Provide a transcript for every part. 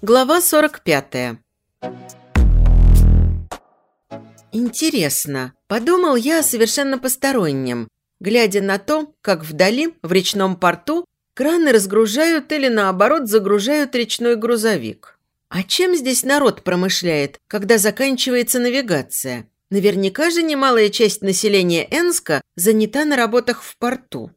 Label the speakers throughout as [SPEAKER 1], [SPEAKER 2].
[SPEAKER 1] Глава 45. Интересно, подумал я о совершенно постороннем, глядя на то, как вдали, в речном порту, краны разгружают или, наоборот, загружают речной грузовик. А чем здесь народ промышляет, когда заканчивается навигация? Наверняка же немалая часть населения Энска занята на работах в порту.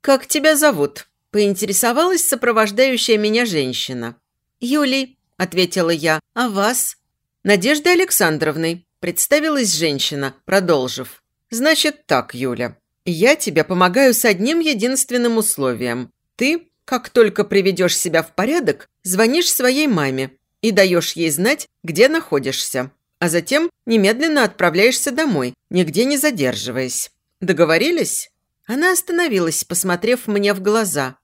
[SPEAKER 1] «Как тебя зовут?» – поинтересовалась сопровождающая меня женщина. «Юлий», – ответила я, – «а вас?» «Надежда Александровной», – представилась женщина, продолжив. «Значит так, Юля, я тебе помогаю с одним единственным условием. Ты, как только приведешь себя в порядок, звонишь своей маме и даешь ей знать, где находишься, а затем немедленно отправляешься домой, нигде не задерживаясь. Договорились?» Она остановилась, посмотрев мне в глаза.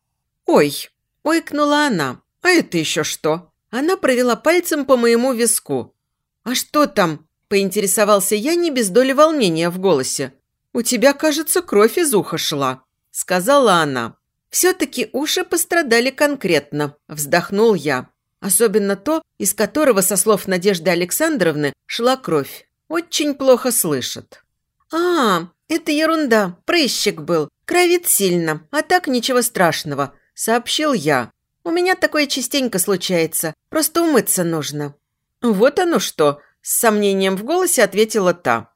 [SPEAKER 1] «Ой!» – ойкнула она. «А это еще что?» Она провела пальцем по моему виску. «А что там?» – поинтересовался я не без доли волнения в голосе. «У тебя, кажется, кровь из уха шла», – сказала она. «Все-таки уши пострадали конкретно», – вздохнул я. Особенно то, из которого, со слов Надежды Александровны, шла кровь. Очень плохо слышат. «А, это ерунда, прыщик был. Кровит сильно, а так ничего страшного», – сообщил я. «У меня такое частенько случается, просто умыться нужно». «Вот оно что», – с сомнением в голосе ответила та.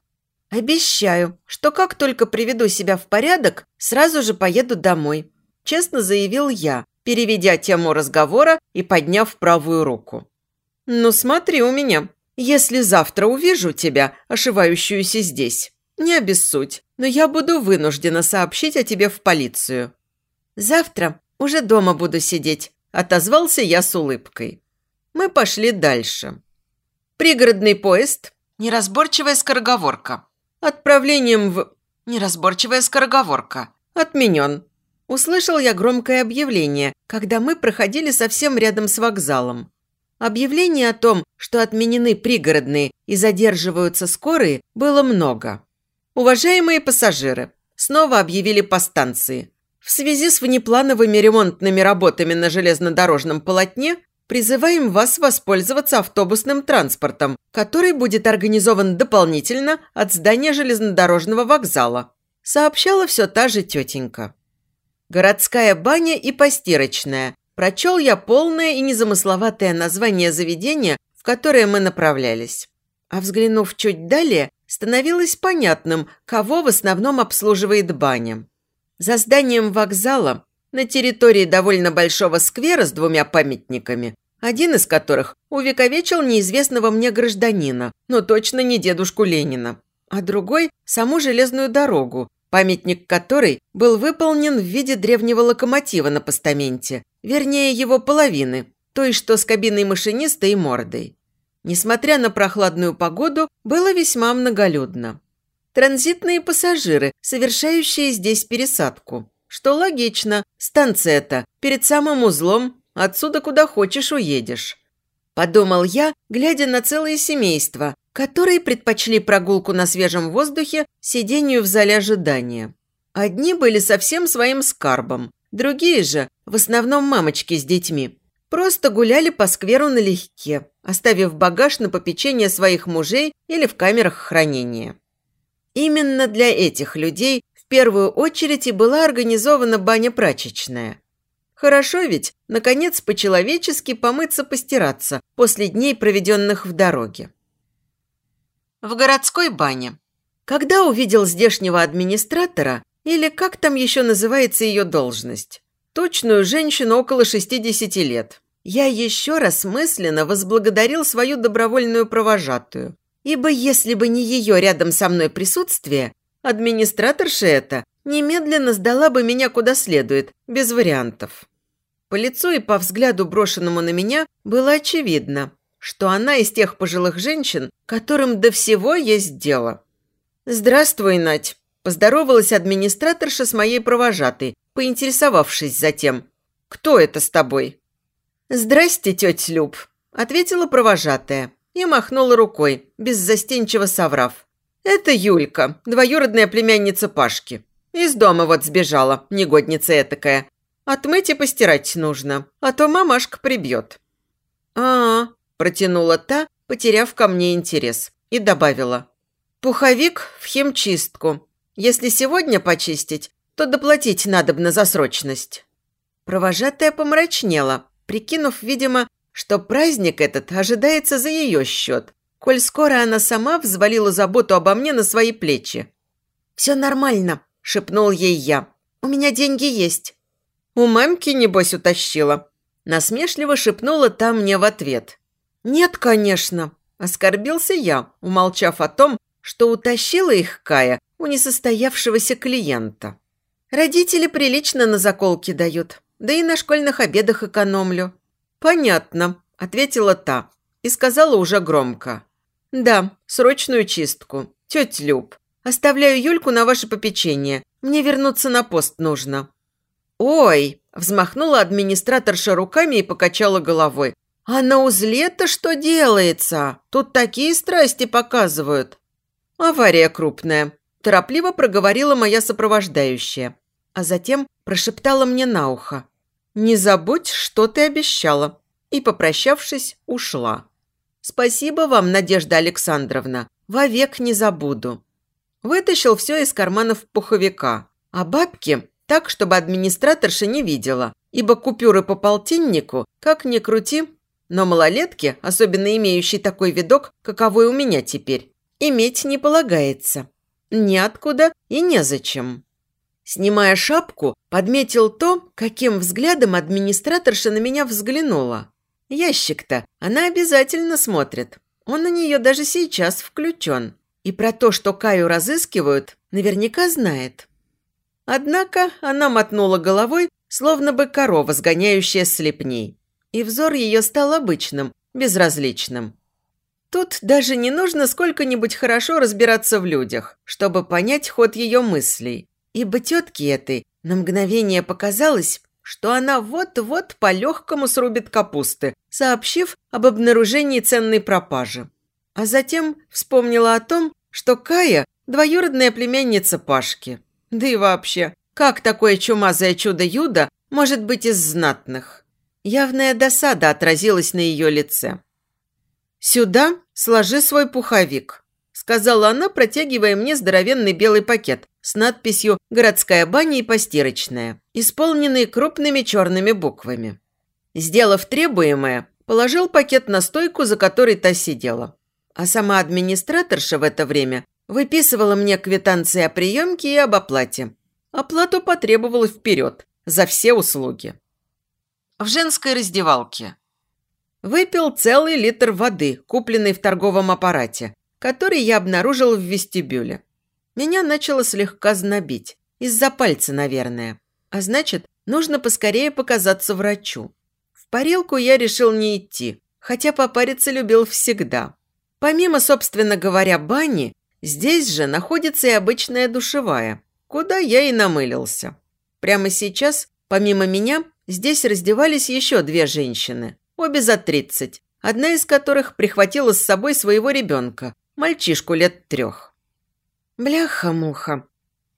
[SPEAKER 1] «Обещаю, что как только приведу себя в порядок, сразу же поеду домой», – честно заявил я, переведя тему разговора и подняв правую руку. «Ну смотри у меня, если завтра увижу тебя, ошивающуюся здесь, не обессудь, но я буду вынуждена сообщить о тебе в полицию». «Завтра уже дома буду сидеть», – отозвался я с улыбкой. Мы пошли дальше. Пригородный поезд, неразборчивая скороговорка. Отправлением в... Неразборчивая скороговорка. Отменен. Услышал я громкое объявление, когда мы проходили совсем рядом с вокзалом. Объявлений о том, что отменены пригородные и задерживаются скорые, было много. Уважаемые пассажиры, снова объявили по станции. В связи с внеплановыми ремонтными работами на железнодорожном полотне призываем вас воспользоваться автобусным транспортом, который будет организован дополнительно от здания железнодорожного вокзала», сообщала все та же тетенька. «Городская баня и постирочная». Прочел я полное и незамысловатое название заведения, в которое мы направлялись. А взглянув чуть далее, становилось понятным, кого в основном обслуживает баня. За зданием вокзала, на территории довольно большого сквера с двумя памятниками, один из которых увековечил неизвестного мне гражданина, но точно не дедушку Ленина, а другой – саму железную дорогу, памятник которой был выполнен в виде древнего локомотива на постаменте, вернее его половины, той, что с кабиной машиниста и мордой. Несмотря на прохладную погоду, было весьма многолюдно. Транзитные пассажиры, совершающие здесь пересадку. Что логично, станция-то перед самым узлом, отсюда куда хочешь уедешь. Подумал я, глядя на целое семейство, которые предпочли прогулку на свежем воздухе сидению в зале ожидания. Одни были совсем своим скарбом, другие же, в основном мамочки с детьми, Просто гуляли по скверу налегке, оставив багаж на попечение своих мужей или в камерах хранения. Именно для этих людей в первую очередь и была организована баня-прачечная. Хорошо ведь, наконец, по-человечески помыться-постираться после дней, проведенных в дороге. В городской бане. Когда увидел здешнего администратора, или как там еще называется ее должность, точную женщину около 60 лет. Я еще раз мысленно возблагодарил свою добровольную провожатую, ибо если бы не ее рядом со мной присутствие, администраторша эта немедленно сдала бы меня куда следует, без вариантов. По лицу и по взгляду, брошенному на меня, было очевидно, что она из тех пожилых женщин, которым до всего есть дело. «Здравствуй, Надь!» – поздоровалась администраторша с моей провожатой, поинтересовавшись затем. «Кто это с тобой?» «Здрасте, тетя Люб», – ответила провожатая и махнула рукой, беззастенчиво соврав. «Это Юлька, двоюродная племянница Пашки. Из дома вот сбежала, негодница этакая. Отмыть и постирать нужно, а то мамашка прибьет». а, протянула та, потеряв ко мне интерес, и добавила. «Пуховик в химчистку. Если сегодня почистить, то доплатить надобно за срочность». Провожатая помрачнела, прикинув, видимо, что праздник этот ожидается за ее счет, коль скоро она сама взвалила заботу обо мне на свои плечи. «Все нормально», – шепнул ей я. «У меня деньги есть». «У мамки, небось, утащила», – насмешливо шепнула та мне в ответ. «Нет, конечно», – оскорбился я, умолчав о том, что утащила их Кая у несостоявшегося клиента. Родители прилично на заколки дают, да и на школьных обедах экономлю. «Понятно», – ответила та и сказала уже громко. «Да, срочную чистку. Тетя Люб, оставляю Юльку на ваше попечение. Мне вернуться на пост нужно». «Ой!» – взмахнула администраторша руками и покачала головой. «А на узле-то что делается? Тут такие страсти показывают». «Авария крупная», – торопливо проговорила моя сопровождающая, а затем прошептала мне на ухо. «Не забудь, что ты обещала». И, попрощавшись, ушла. «Спасибо вам, Надежда Александровна. Вовек не забуду». Вытащил все из карманов пуховика, а бабки так, чтобы администраторша не видела, ибо купюры по полтиннику, как ни крути, но малолетки, особенно имеющие такой видок, каковой у меня теперь, иметь не полагается. Ниоткуда и незачем. Снимая шапку, подметил то, каким взглядом администраторша на меня взглянула. Ящик-то она обязательно смотрит. Он на нее даже сейчас включен. И про то, что Каю разыскивают, наверняка знает. Однако она мотнула головой, словно бы корова, сгоняющая слепней. И взор ее стал обычным, безразличным. Тут даже не нужно сколько-нибудь хорошо разбираться в людях, чтобы понять ход ее мыслей ибо тетке этой на мгновение показалось, что она вот-вот по-легкому срубит капусты, сообщив об обнаружении ценной пропажи. А затем вспомнила о том, что Кая – двоюродная племянница Пашки. Да и вообще, как такое чумазое чудо-юдо может быть из знатных? Явная досада отразилась на ее лице. «Сюда сложи свой пуховик», – сказала она, протягивая мне здоровенный белый пакет, с надписью «Городская баня и постирочная», исполненные крупными черными буквами. Сделав требуемое, положил пакет на стойку, за которой та сидела. А сама администраторша в это время выписывала мне квитанции о приемке и об оплате. Оплату потребовала вперед, за все услуги. В женской раздевалке. Выпил целый литр воды, купленный в торговом аппарате, который я обнаружил в вестибюле. Меня начало слегка знобить. Из-за пальца, наверное. А значит, нужно поскорее показаться врачу. В парилку я решил не идти, хотя попариться любил всегда. Помимо, собственно говоря, бани, здесь же находится и обычная душевая, куда я и намылился. Прямо сейчас, помимо меня, здесь раздевались еще две женщины, обе за тридцать, одна из которых прихватила с собой своего ребенка, мальчишку лет трех. Бляха-муха.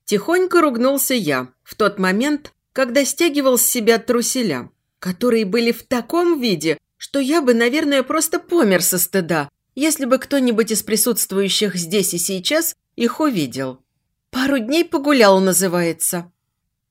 [SPEAKER 1] Тихонько ругнулся я в тот момент, когда стягивал с себя труселя, которые были в таком виде, что я бы, наверное, просто помер со стыда, если бы кто-нибудь из присутствующих здесь и сейчас их увидел. «Пару дней погулял» называется.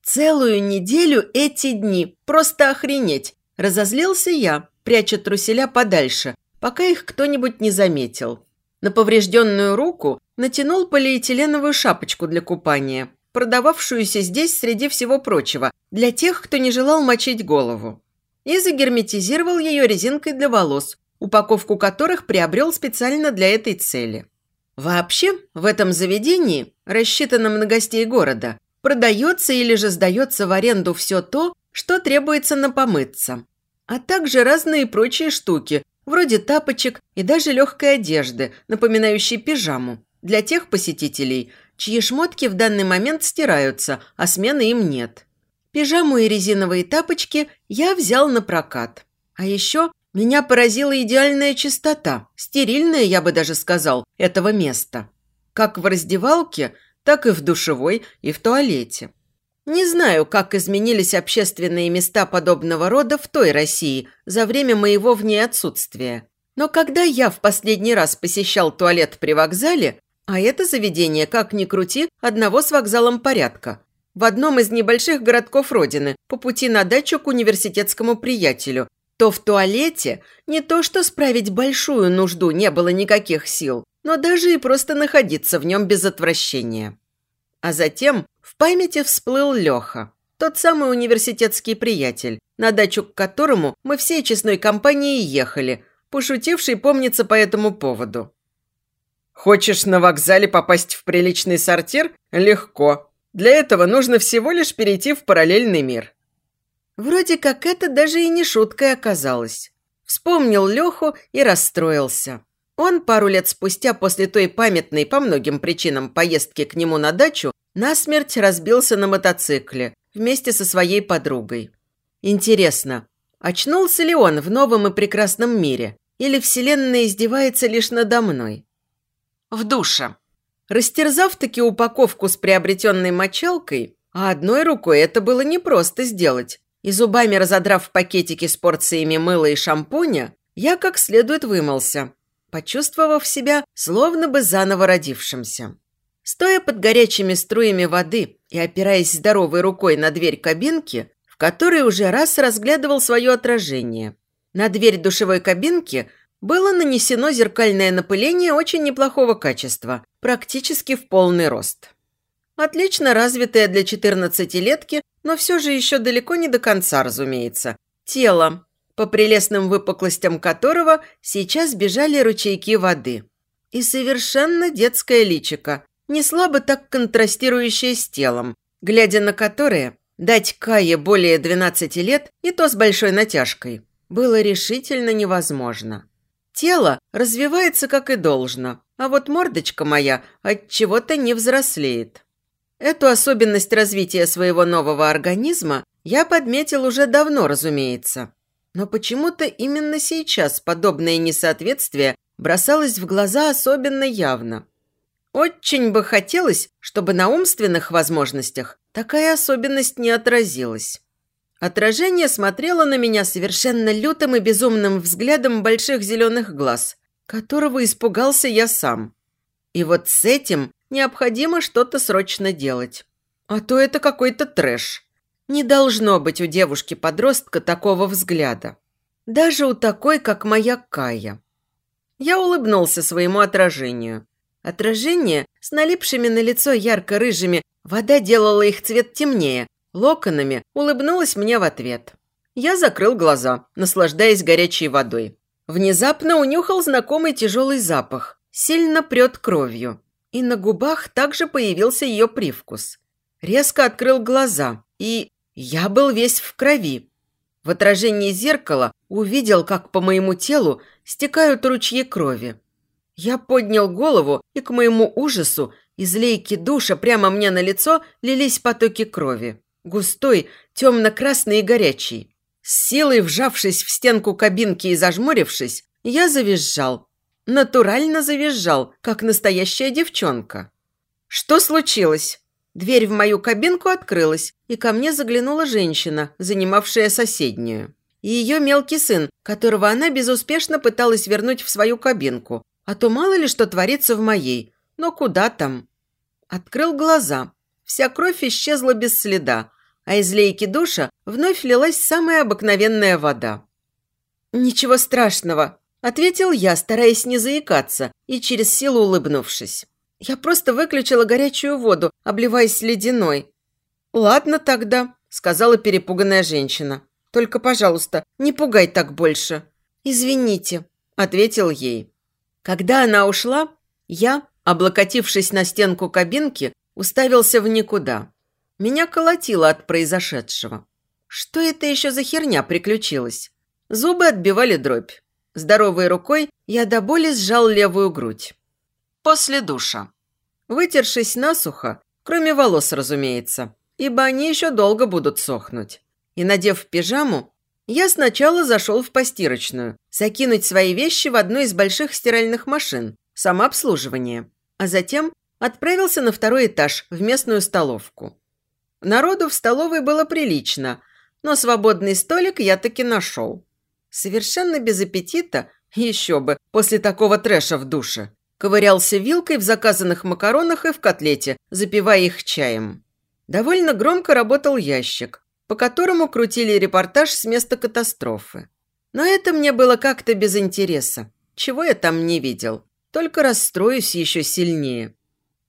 [SPEAKER 1] Целую неделю эти дни. Просто охренеть. Разозлился я, пряча труселя подальше, пока их кто-нибудь не заметил. На поврежденную руку натянул полиэтиленовую шапочку для купания, продававшуюся здесь среди всего прочего, для тех, кто не желал мочить голову. И загерметизировал ее резинкой для волос, упаковку которых приобрел специально для этой цели. Вообще, в этом заведении, рассчитанном на гостей города, продается или же сдается в аренду все то, что требуется на помыться, а также разные прочие штуки, вроде тапочек и даже легкой одежды, напоминающей пижаму, для тех посетителей, чьи шмотки в данный момент стираются, а смены им нет. Пижаму и резиновые тапочки я взял на прокат. А еще меня поразила идеальная чистота, стерильная, я бы даже сказал, этого места. Как в раздевалке, так и в душевой и в туалете. Не знаю, как изменились общественные места подобного рода в той России за время моего в ней отсутствия. Но когда я в последний раз посещал туалет при вокзале, а это заведение, как ни крути, одного с вокзалом порядка, в одном из небольших городков Родины, по пути на дачу к университетскому приятелю, то в туалете не то что справить большую нужду не было никаких сил, но даже и просто находиться в нем без отвращения. А затем памяти всплыл Леха, тот самый университетский приятель, на дачу к которому мы всей честной компанией ехали, пошутивший помнится по этому поводу. «Хочешь на вокзале попасть в приличный сортир? Легко. Для этого нужно всего лишь перейти в параллельный мир. Вроде как это даже и не шуткой оказалось. Вспомнил Леху и расстроился. Он пару лет спустя после той памятной по многим причинам поездки к нему на дачу насмерть разбился на мотоцикле вместе со своей подругой. Интересно, очнулся ли он в новом и прекрасном мире? Или вселенная издевается лишь надо мной? В душе. Растерзав таки упаковку с приобретенной мочалкой, а одной рукой это было непросто сделать, и зубами разодрав пакетики с порциями мыла и шампуня, я как следует вымылся, почувствовав себя словно бы заново родившимся. Стоя под горячими струями воды и опираясь здоровой рукой на дверь кабинки, в которой уже раз разглядывал свое отражение. На дверь душевой кабинки было нанесено зеркальное напыление очень неплохого качества, практически в полный рост. Отлично развитое для 14-летки, но все же еще далеко не до конца, разумеется. Тело, по прелестным выпуклостям которого сейчас бежали ручейки воды. И совершенно детское личико, не слабо так контрастирующее с телом, глядя на которое дать Кае более 12 лет и то с большой натяжкой было решительно невозможно. Тело развивается как и должно, а вот мордочка моя от чего-то не взрослеет. Эту особенность развития своего нового организма я подметил уже давно, разумеется. Но почему-то именно сейчас подобное несоответствие бросалось в глаза особенно явно. Очень бы хотелось, чтобы на умственных возможностях такая особенность не отразилась. Отражение смотрело на меня совершенно лютым и безумным взглядом больших зеленых глаз, которого испугался я сам. И вот с этим необходимо что-то срочно делать. А то это какой-то трэш. Не должно быть у девушки-подростка такого взгляда. Даже у такой, как моя Кая. Я улыбнулся своему отражению. Отражение с налипшими на лицо ярко-рыжими, вода делала их цвет темнее, локонами улыбнулась мне в ответ. Я закрыл глаза, наслаждаясь горячей водой. Внезапно унюхал знакомый тяжелый запах. Сильно прет кровью. И на губах также появился ее привкус. Резко открыл глаза, и я был весь в крови. В отражении зеркала увидел, как по моему телу стекают ручьи крови. Я поднял голову, и к моему ужасу из лейки душа прямо мне на лицо лились потоки крови. Густой, темно-красный и горячий. С силой вжавшись в стенку кабинки и зажмурившись, я завизжал. Натурально завизжал, как настоящая девчонка. Что случилось? Дверь в мою кабинку открылась, и ко мне заглянула женщина, занимавшая соседнюю. И ее мелкий сын, которого она безуспешно пыталась вернуть в свою кабинку. А то мало ли что творится в моей. Но куда там? Открыл глаза. Вся кровь исчезла без следа, а из лейки душа вновь лилась самая обыкновенная вода. «Ничего страшного», – ответил я, стараясь не заикаться и через силу улыбнувшись. «Я просто выключила горячую воду, обливаясь ледяной». «Ладно тогда», – сказала перепуганная женщина. «Только, пожалуйста, не пугай так больше». «Извините», – ответил ей. Когда она ушла, я, облокотившись на стенку кабинки, уставился в никуда. Меня колотило от произошедшего. Что это еще за херня приключилась? Зубы отбивали дробь. Здоровой рукой я до боли сжал левую грудь. После душа. Вытершись насухо, кроме волос, разумеется, ибо они еще долго будут сохнуть. И надев пижаму, я сначала зашел в постирочную, закинуть свои вещи в одну из больших стиральных машин, самообслуживание, а затем отправился на второй этаж в местную столовку. Народу в столовой было прилично, но свободный столик я таки нашел. Совершенно без аппетита, еще бы, после такого трэша в душе. Ковырялся вилкой в заказанных макаронах и в котлете, запивая их чаем. Довольно громко работал ящик, по которому крутили репортаж с места катастрофы. Но это мне было как-то без интереса. Чего я там не видел? Только расстроюсь еще сильнее.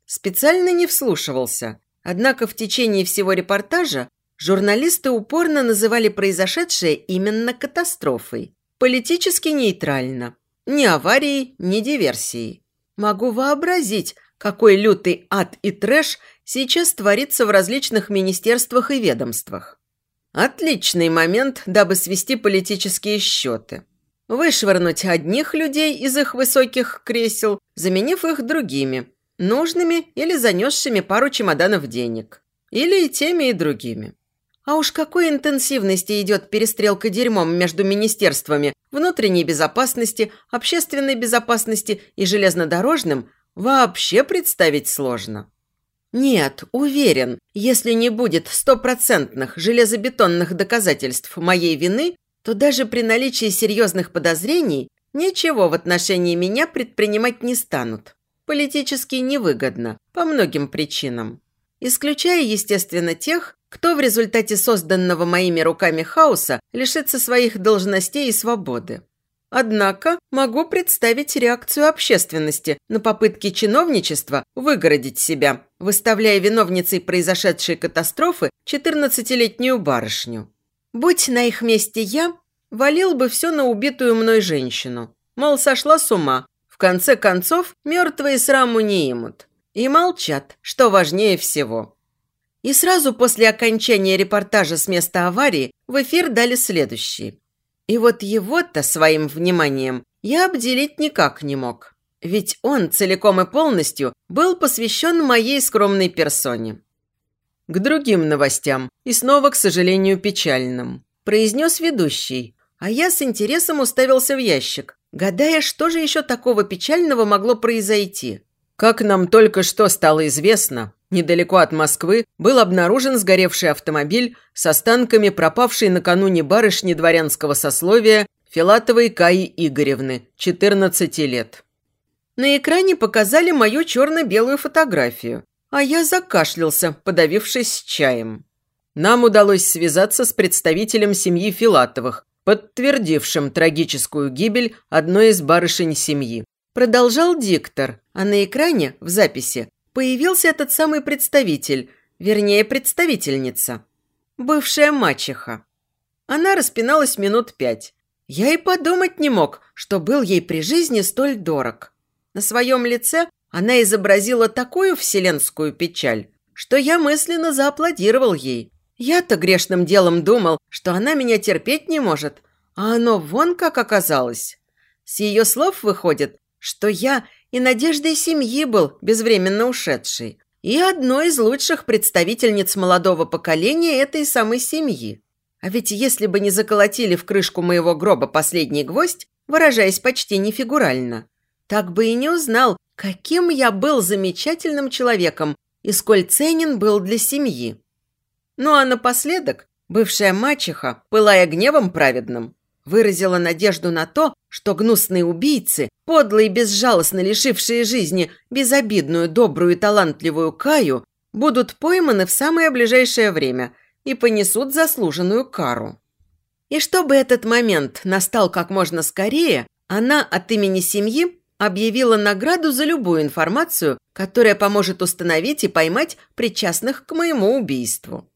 [SPEAKER 1] Специально не вслушивался. Однако в течение всего репортажа журналисты упорно называли произошедшее именно катастрофой. Политически нейтрально. Ни аварией, ни диверсией. Могу вообразить, какой лютый ад и трэш сейчас творится в различных министерствах и ведомствах. Отличный момент, дабы свести политические счеты. Вышвырнуть одних людей из их высоких кресел, заменив их другими, нужными или занесшими пару чемоданов денег. Или и теми, и другими. А уж какой интенсивности идет перестрелка дерьмом между министерствами внутренней безопасности, общественной безопасности и железнодорожным, вообще представить сложно. Нет, уверен, если не будет стопроцентных железобетонных доказательств моей вины, то даже при наличии серьезных подозрений ничего в отношении меня предпринимать не станут. Политически невыгодно, по многим причинам. Исключая, естественно, тех, кто в результате созданного моими руками хаоса лишится своих должностей и свободы. Однако могу представить реакцию общественности на попытки чиновничества выгородить себя, выставляя виновницей произошедшей катастрофы 14-летнюю барышню. Будь на их месте я, валил бы все на убитую мной женщину. Мол, сошла с ума. В конце концов, мертвые сраму не имут. И молчат, что важнее всего. И сразу после окончания репортажа с места аварии в эфир дали следующий. И вот его-то своим вниманием я обделить никак не мог. Ведь он целиком и полностью был посвящен моей скромной персоне. К другим новостям, и снова, к сожалению, печальным, произнес ведущий, а я с интересом уставился в ящик, гадая, что же еще такого печального могло произойти. Как нам только что стало известно, недалеко от Москвы был обнаружен сгоревший автомобиль с останками пропавшей накануне барышни дворянского сословия Филатовой Каи Игоревны, 14 лет. На экране показали мою черно-белую фотографию, а я закашлялся, подавившись чаем. Нам удалось связаться с представителем семьи Филатовых, подтвердившим трагическую гибель одной из барышень семьи. Продолжал диктор, а на экране, в записи, появился этот самый представитель, вернее, представительница. Бывшая мачеха. Она распиналась минут пять. Я и подумать не мог, что был ей при жизни столь дорог. На своем лице она изобразила такую вселенскую печаль, что я мысленно зааплодировал ей. Я-то грешным делом думал, что она меня терпеть не может, а оно вон как оказалось. С ее слов выходит, что я и надеждой семьи был безвременно ушедший, и одной из лучших представительниц молодого поколения этой самой семьи. А ведь если бы не заколотили в крышку моего гроба последний гвоздь, выражаясь почти не фигурально, так бы и не узнал, каким я был замечательным человеком и сколь ценен был для семьи. Ну а напоследок бывшая мачеха, пылая гневом праведным, выразила надежду на то, что гнусные убийцы, подлые и безжалостно лишившие жизни безобидную, добрую и талантливую Каю, будут пойманы в самое ближайшее время и понесут заслуженную кару. И чтобы этот момент настал как можно скорее, она от имени семьи объявила награду за любую информацию, которая поможет установить и поймать причастных к моему убийству.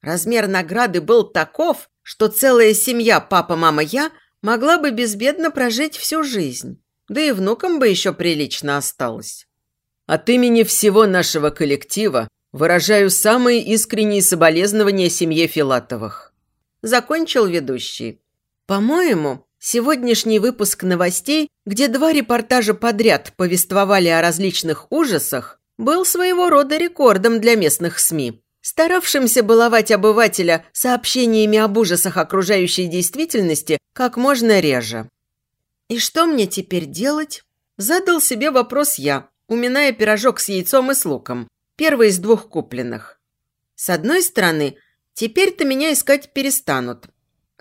[SPEAKER 1] Размер награды был таков, что целая семья папа, мама, я могла бы безбедно прожить всю жизнь. Да и внукам бы еще прилично осталось. От имени всего нашего коллектива выражаю самые искренние соболезнования семье Филатовых. Закончил ведущий. По-моему, сегодняшний выпуск новостей, где два репортажа подряд повествовали о различных ужасах, был своего рода рекордом для местных СМИ старавшимся баловать обывателя сообщениями об ужасах окружающей действительности как можно реже. «И что мне теперь делать?» Задал себе вопрос я, уминая пирожок с яйцом и с луком, первый из двух купленных. С одной стороны, теперь-то меня искать перестанут.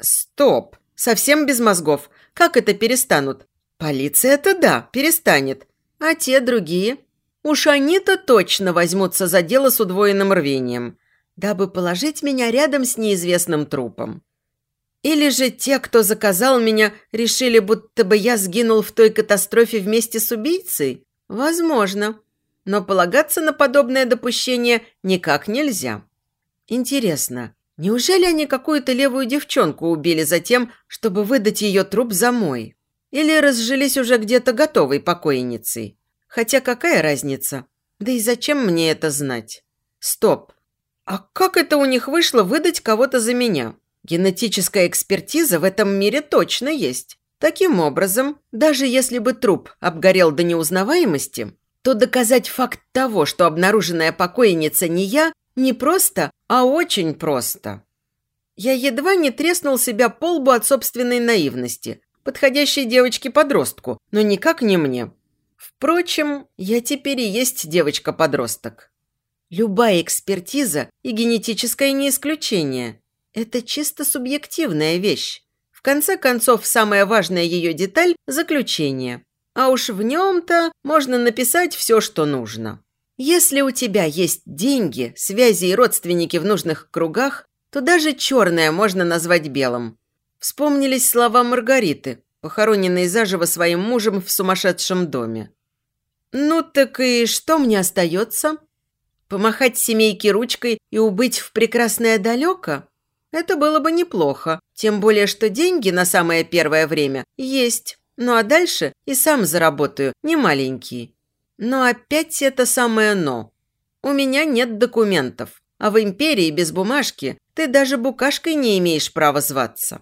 [SPEAKER 1] Стоп, совсем без мозгов. Как это перестанут? Полиция-то да, перестанет. А те другие? Уж они-то точно возьмутся за дело с удвоенным рвением, дабы положить меня рядом с неизвестным трупом. Или же те, кто заказал меня, решили, будто бы я сгинул в той катастрофе вместе с убийцей? Возможно. Но полагаться на подобное допущение никак нельзя. Интересно, неужели они какую-то левую девчонку убили за тем, чтобы выдать ее труп за мой? Или разжились уже где-то готовой покойницей? Хотя какая разница? Да и зачем мне это знать? Стоп. А как это у них вышло выдать кого-то за меня? Генетическая экспертиза в этом мире точно есть. Таким образом, даже если бы труп обгорел до неузнаваемости, то доказать факт того, что обнаруженная покойница не я, не просто, а очень просто. Я едва не треснул себя по лбу от собственной наивности, подходящей девочке-подростку, но никак не мне. Впрочем, я теперь и есть девочка-подросток. Любая экспертиза и генетическое не исключение. Это чисто субъективная вещь. В конце концов, самая важная ее деталь – заключение. А уж в нем-то можно написать все, что нужно. Если у тебя есть деньги, связи и родственники в нужных кругах, то даже черное можно назвать белым. Вспомнились слова Маргариты, похороненной заживо своим мужем в сумасшедшем доме. «Ну так и что мне остается? Помахать семейке ручкой и убыть в прекрасное далеко?» Это было бы неплохо, тем более, что деньги на самое первое время есть. Ну а дальше и сам заработаю, не маленький. Но опять это самое «но». У меня нет документов, а в империи без бумажки ты даже букашкой не имеешь права зваться.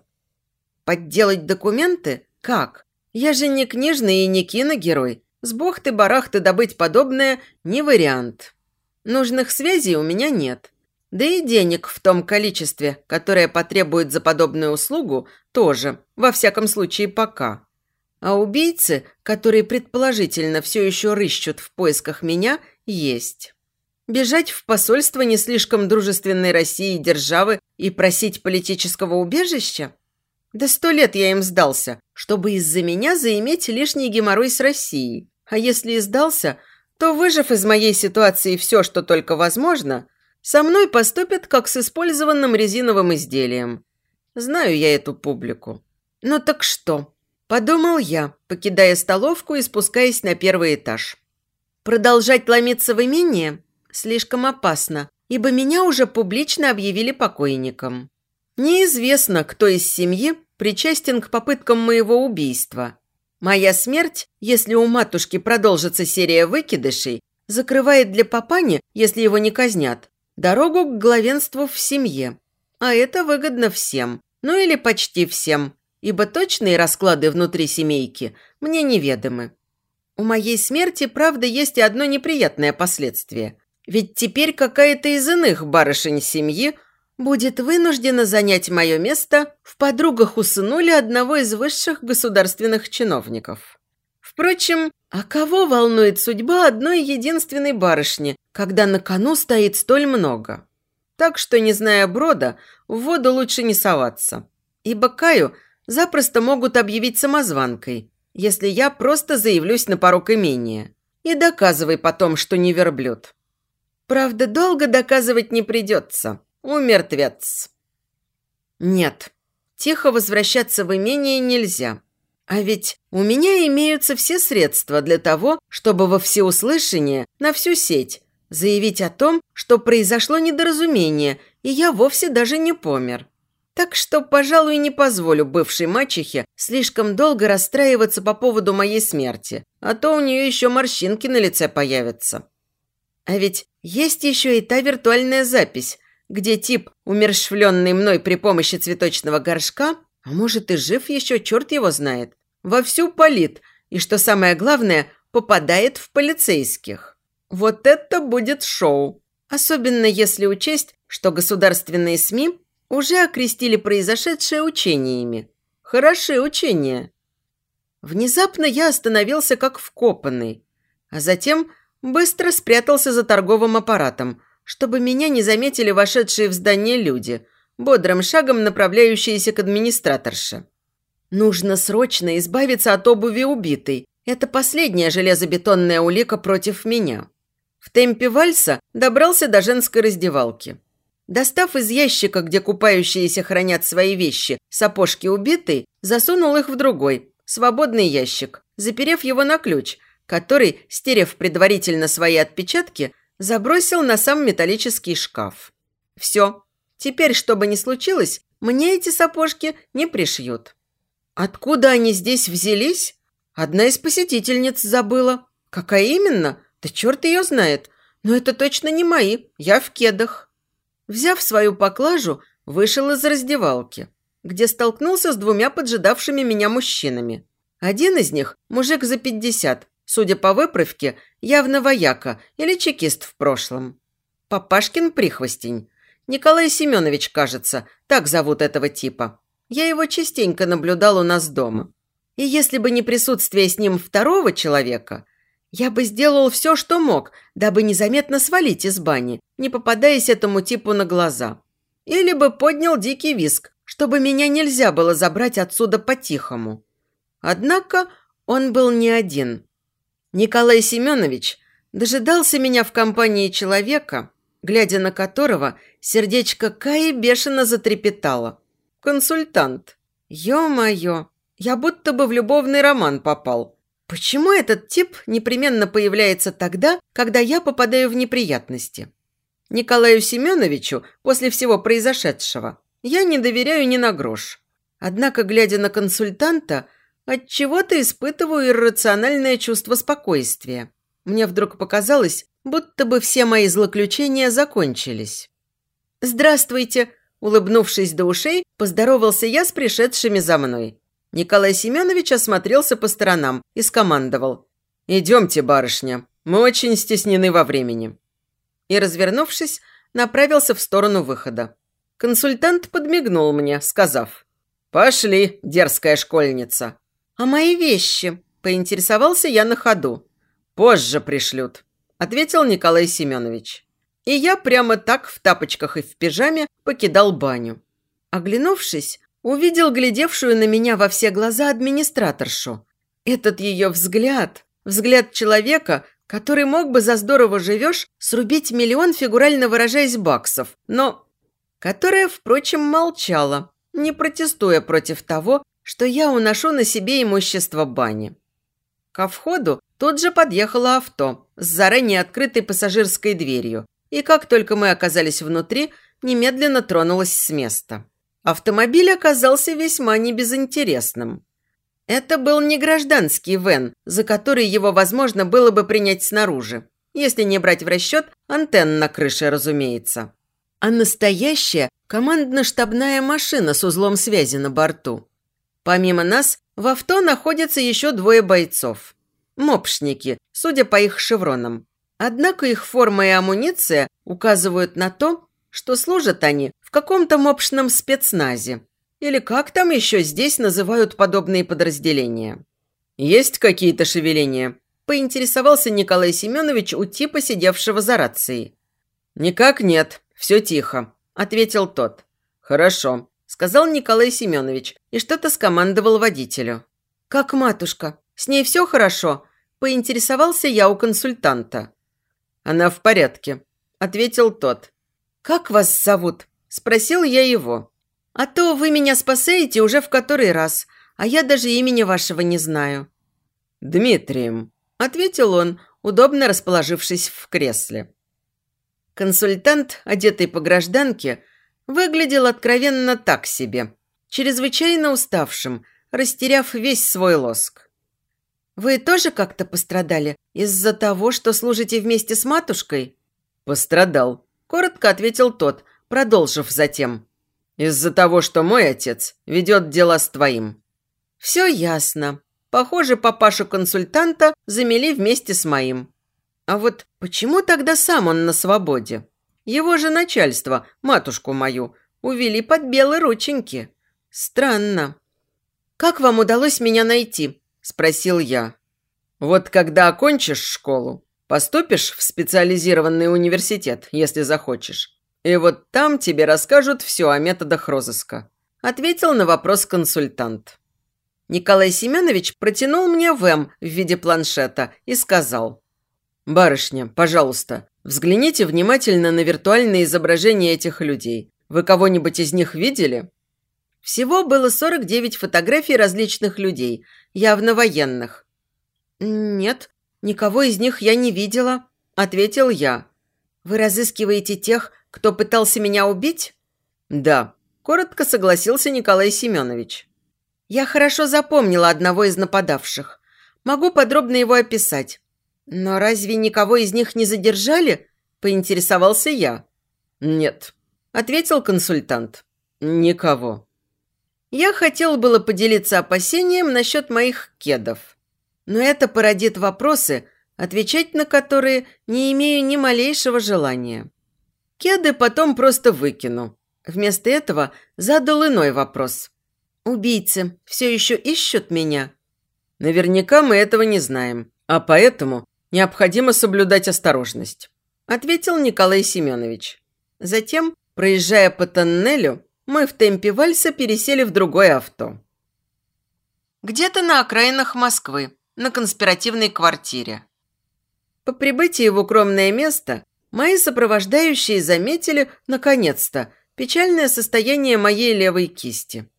[SPEAKER 1] Подделать документы? Как? Я же не книжный и не киногерой. С бухты-барахты добыть подобное – не вариант. Нужных связей у меня нет. Да и денег в том количестве, которое потребует за подобную услугу, тоже, во всяком случае пока. А убийцы, которые предположительно все еще рыщут в поисках меня, есть. Бежать в посольство не слишком дружественной России державы и просить политического убежища? Да сто лет я им сдался, чтобы из-за меня заиметь лишний геморрой с Россией. А если и сдался, то, выжив из моей ситуации все, что только возможно – со мной поступят, как с использованным резиновым изделием. Знаю я эту публику. Ну так что? Подумал я, покидая столовку и спускаясь на первый этаж. Продолжать ломиться в имение слишком опасно, ибо меня уже публично объявили покойником. Неизвестно, кто из семьи причастен к попыткам моего убийства. Моя смерть, если у матушки продолжится серия выкидышей, закрывает для папани, если его не казнят, дорогу к главенству в семье. А это выгодно всем, ну или почти всем, ибо точные расклады внутри семейки мне неведомы. У моей смерти, правда, есть и одно неприятное последствие. Ведь теперь какая-то из иных барышень семьи будет вынуждена занять мое место в подругах у одного из высших государственных чиновников. Впрочем, а кого волнует судьба одной единственной барышни, когда на кону стоит столь много? Так что, не зная брода, в воду лучше не соваться. Ибо Каю запросто могут объявить самозванкой, если я просто заявлюсь на порог имения. И доказывай потом, что не верблюд. Правда, долго доказывать не придется. Умертвец. Нет, тихо возвращаться в имение нельзя. А ведь у меня имеются все средства для того, чтобы во всеуслышание, на всю сеть, заявить о том, что произошло недоразумение, и я вовсе даже не помер. Так что, пожалуй, не позволю бывшей мачехе слишком долго расстраиваться по поводу моей смерти, а то у нее еще морщинки на лице появятся. А ведь есть еще и та виртуальная запись, где тип, умершвленный мной при помощи цветочного горшка, а может, и жив еще, черт его знает. Вовсю палит, и, что самое главное, попадает в полицейских. Вот это будет шоу. Особенно если учесть, что государственные СМИ уже окрестили произошедшее учениями. Хорошие учения. Внезапно я остановился как вкопанный, а затем быстро спрятался за торговым аппаратом, чтобы меня не заметили вошедшие в здание люди, бодрым шагом направляющиеся к администраторше. Нужно срочно избавиться от обуви убитой. Это последняя железобетонная улика против меня. В темпе вальса добрался до женской раздевалки. Достав из ящика, где купающиеся хранят свои вещи, сапожки убитой, засунул их в другой, свободный ящик, заперев его на ключ, который, стерев предварительно свои отпечатки, забросил на сам металлический шкаф. Все. Теперь, что бы ни случилось, мне эти сапожки не пришьют. Откуда они здесь взялись? Одна из посетительниц забыла. Какая именно? Да черт ее знает. Но это точно не мои. Я в кедах. Взяв свою поклажу, вышел из раздевалки, где столкнулся с двумя поджидавшими меня мужчинами. Один из них – мужик за пятьдесят, судя по выправке, явно вояка или чекист в прошлом. Папашкин прихвостень. Николай Семенович, кажется, так зовут этого типа. Я его частенько наблюдал у нас дома. И если бы не присутствие с ним второго человека, я бы сделал все, что мог, дабы незаметно свалить из бани, не попадаясь этому типу на глаза. Или бы поднял дикий виск, чтобы меня нельзя было забрать отсюда по-тихому. Однако он был не один. Николай Семенович дожидался меня в компании человека, глядя на которого сердечко Каи бешено затрепетало. Консультант. Ё-моё, я будто бы в любовный роман попал. Почему этот тип непременно появляется тогда, когда я попадаю в неприятности? Николаю Семеновичу после всего произошедшего я не доверяю ни на грош. Однако, глядя на консультанта, от чего то испытываю иррациональное чувство спокойствия. Мне вдруг показалось, будто бы все мои злоключения закончились. «Здравствуйте!» Улыбнувшись до ушей, поздоровался я с пришедшими за мной. Николай Семенович осмотрелся по сторонам и скомандовал. «Идемте, барышня, мы очень стеснены во времени» и, развернувшись, направился в сторону выхода. Консультант подмигнул мне, сказав «Пошли, дерзкая школьница». «А мои вещи?» – поинтересовался я на ходу. «Позже пришлют», – ответил Николай Семенович. И я прямо так в тапочках и в пижаме покидал баню. Оглянувшись, увидел глядевшую на меня во все глаза администраторшу. Этот ее взгляд, взгляд человека, который мог бы за здорово живешь срубить миллион, фигурально выражаясь, баксов, но... которая, впрочем, молчала, не протестуя против того, что я уношу на себе имущество бани. Ко входу тут же подъехало авто с заранее открытой пассажирской дверью, и как только мы оказались внутри, немедленно тронулась с места. Автомобиль оказался весьма небезынтересным. Это был не гражданский Вен, за который его возможно было бы принять снаружи, если не брать в расчет антенн на крыше, разумеется. А настоящая командно-штабная машина с узлом связи на борту. Помимо нас, в авто находятся еще двое бойцов. Мопшники, судя по их шевронам. Однако их форма и амуниция указывают на то, что служат они в каком-то мопшном спецназе. Или как там еще здесь называют подобные подразделения? Есть какие-то шевеления? Поинтересовался Николай Семенович у типа, сидевшего за рацией. «Никак нет, все тихо», – ответил тот. «Хорошо», – сказал Николай Семенович и что-то скомандовал водителю. «Как матушка? С ней все хорошо?» – поинтересовался я у консультанта. «Она в порядке», – ответил тот. «Как вас зовут?» – спросил я его. А то вы меня спасаете уже в который раз, а я даже имени вашего не знаю». «Дмитрием», – ответил он, удобно расположившись в кресле. Консультант, одетый по гражданке, выглядел откровенно так себе, чрезвычайно уставшим, растеряв весь свой лоск. «Вы тоже как-то пострадали из-за того, что служите вместе с матушкой?» «Пострадал», – коротко ответил тот, продолжив затем. Из-за того, что мой отец ведет дела с твоим». «Все ясно. Похоже, папашу-консультанта замели вместе с моим. А вот почему тогда сам он на свободе? Его же начальство, матушку мою, увели под белые рученьки. Странно». «Как вам удалось меня найти?» – спросил я. «Вот когда окончишь школу, Поступишь в специализированный университет, если захочешь. И вот там тебе расскажут все о методах розыска», – ответил на вопрос консультант. Николай Семенович протянул мне ВЭМ в виде планшета и сказал. «Барышня, пожалуйста, взгляните внимательно на виртуальные изображения этих людей. Вы кого-нибудь из них видели?» Всего было 49 фотографий различных людей, явно военных. «Нет, никого из них я не видела», – ответил я. «Вы разыскиваете тех, кто пытался меня убить?» «Да», – коротко согласился Николай Семенович. Я хорошо запомнила одного из нападавших. Могу подробно его описать. Но разве никого из них не задержали? Поинтересовался я. Нет, ответил консультант. Никого. Я хотел было поделиться опасением насчет моих кедов. Но это породит вопросы, отвечать на которые не имею ни малейшего желания. Кеды потом просто выкину. Вместо этого задал иной вопрос – «Убийцы все еще ищут меня?» «Наверняка мы этого не знаем, а поэтому необходимо соблюдать осторожность», ответил Николай Семенович. Затем, проезжая по тоннелю, мы в темпе вальса пересели в другое авто. Где-то на окраинах Москвы, на конспиративной квартире. По прибытии в укромное место мои сопровождающие заметили, наконец-то, печальное состояние моей левой кисти.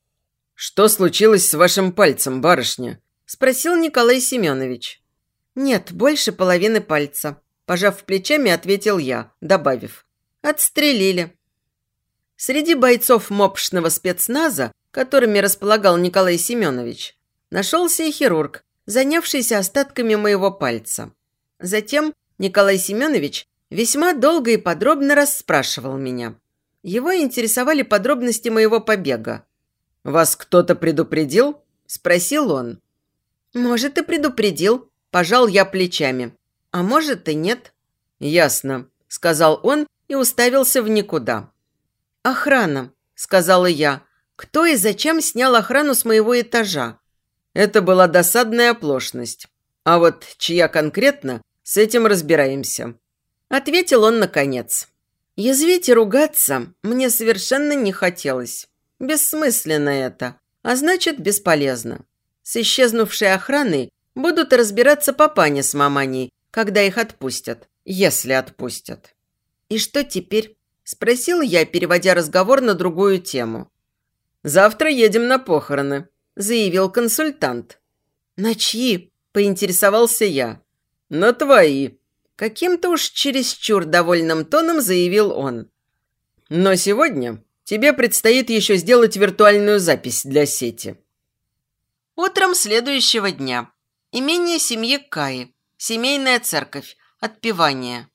[SPEAKER 1] «Что случилось с вашим пальцем, барышня?» – спросил Николай Семенович. «Нет, больше половины пальца», – пожав плечами, ответил я, добавив. «Отстрелили». Среди бойцов мопшного спецназа, которыми располагал Николай Семенович, нашелся и хирург, занявшийся остатками моего пальца. Затем Николай Семенович весьма долго и подробно расспрашивал меня. Его интересовали подробности моего побега, «Вас кто-то предупредил?» – спросил он. «Может, и предупредил», – пожал я плечами. «А может, и нет». «Ясно», – сказал он и уставился в никуда. «Охрана», – сказала я. «Кто и зачем снял охрану с моего этажа?» Это была досадная оплошность. А вот чья конкретно, с этим разбираемся. Ответил он наконец. Язвить и ругаться мне совершенно не хотелось. Бессмысленно это, а значит бесполезно. С исчезнувшей охраной будут разбираться папаня с маманей, когда их отпустят, если отпустят. «И что теперь?» – спросил я, переводя разговор на другую тему. «Завтра едем на похороны», – заявил консультант. «На чьи?» – поинтересовался я. «На твои», – каким-то уж чересчур довольным тоном заявил он. «Но сегодня Тебе предстоит еще сделать виртуальную запись для сети. Утром следующего дня. Имение семьи Каи. Семейная церковь. Отпевание.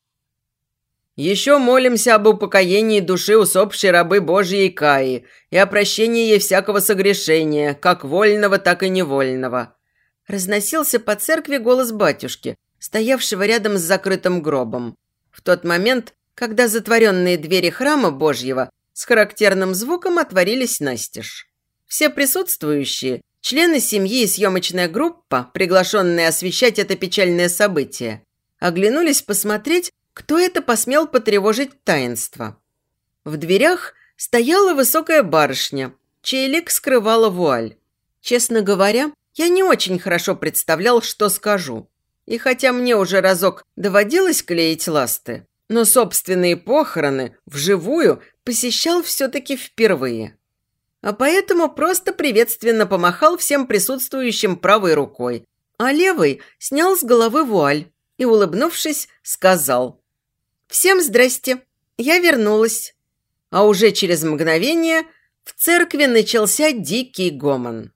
[SPEAKER 1] Еще молимся об упокоении души усопшей рабы Божьей Каи и о прощении ей всякого согрешения, как вольного, так и невольного. Разносился по церкви голос батюшки, стоявшего рядом с закрытым гробом. В тот момент, когда затворенные двери храма Божьего с характерным звуком отворились настежь. Все присутствующие, члены семьи и съемочная группа, приглашенные освещать это печальное событие, оглянулись посмотреть, кто это посмел потревожить таинство. В дверях стояла высокая барышня, чей лик скрывала вуаль. Честно говоря, я не очень хорошо представлял, что скажу. И хотя мне уже разок доводилось клеить ласты, но собственные похороны вживую посещал все-таки впервые. А поэтому просто приветственно помахал всем присутствующим правой рукой, а левой снял с головы вуаль и, улыбнувшись, сказал «Всем здрасте, я вернулась». А уже через мгновение в церкви начался дикий гомон.